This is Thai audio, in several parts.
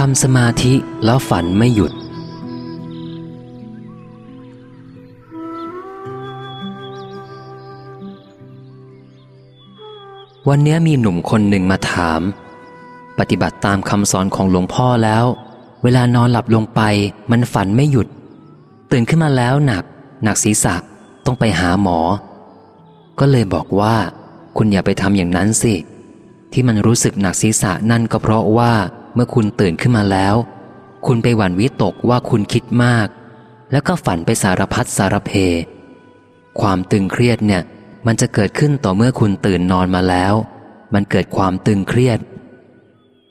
ทำสมาธิแล้วฝันไม่หยุด วันนี้มีหนุ่มคนหนึ่งมาถาม ปฏิบัติตามคำสอนของหลวงพ่อแล้ว เวลานอนหลับลงไปมันฝันไม่หยุด ตื่นขึ้นมาแล้วหนัก หนักศีรษะต้องไปหาหมอ ก็เลยบอกว่า คุณอย่าไปทำอย่างนั้นสิ ที่มันรู้สึกหนักศีรษะนั่นก็เพราะว่า เมื่อคุณตื่นขึ้นมาแล้ว คุณไปหวั่นวิตกว่าคุณคิดมาก แล้วก็ฝันไปสารพัดสารเพ ความตึงเครียดเนี่ย มันจะเกิดขึ้นต่อเมื่อคุณตื่นนอนมาแล้ว มันเกิดความตึงเครียด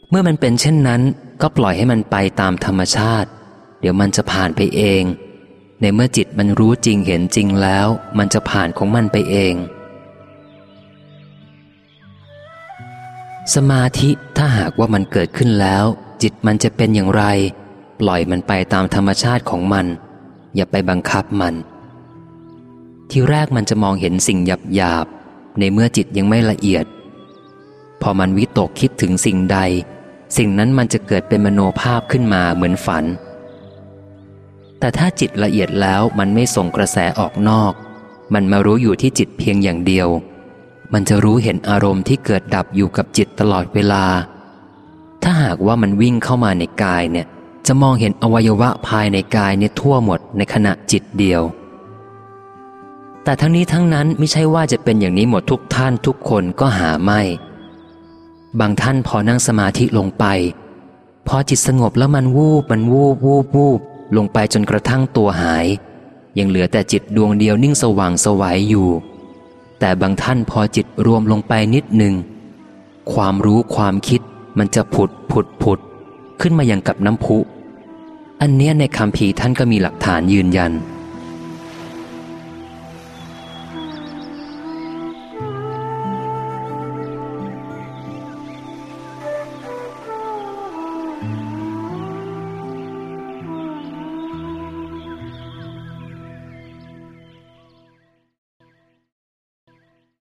เมื่อมันเป็นเช่นนั้น ก็ปล่อยให้มันไปตามธรรมชาติ เดี๋ยวมันจะผ่านไปเอง ในเมื่อจิตมันรู้จริงเห็นจริงแล้ว มันจะผ่านของมันไปเอง สมาธิถ้าหากว่ามันเกิดขึ้นแล้ว จิตมันจะเป็นอย่างไร ปล่อยมันไปตามธรรมชาติของมัน อย่าไปบังคับมัน ที่แรกมันจะมองเห็นสิ่งหยาบหยาบในเมื่อจิตยังไม่ละเอียด พอมันวิตกคิดถึงสิ่งใด สิ่งนั้นมันจะเกิดเป็นมโนภาพขึ้นมาเหมือนฝัน แต่ถ้าจิตละเอียดแล้วมันไม่ส่งกระแสออกนอก มันมารู้อยู่ที่จิตเพียงอย่างเดียว มันจะรู้เห็นอารมณ์ที่เกิดดับอยู่กับจิตตลอดเวลา ถ้าหากว่ามันวิ่งเข้ามาในกายเนี่ย จะมองเห็นอวัยวะภายในกายเนี่ยทั่วหมดในขณะจิตเดียว แต่ทั้งนี้ทั้งนั้นไม่ใช่ว่าจะเป็นอย่างนี้หมดทุกท่านทุกคนก็หาไม่ บางท่านพอนั่งสมาธิลงไป พอจิตสงบแล้วมันวูบมันวูบวูบวูบลงไปจนกระทั่งตัวหาย ยังเหลือแต่จิตดวงเดียวนิ่งสว่างสวัยอยู่ แต่บางท่านพอจิตรวมลงไปนิดหนึ่ง ความรู้ความคิดมันจะผุดผุดผุด ขึ้นมาอย่างกับน้ำพุ อันเนี้ยในคำภีท่านก็มีหลักฐานยืนยัน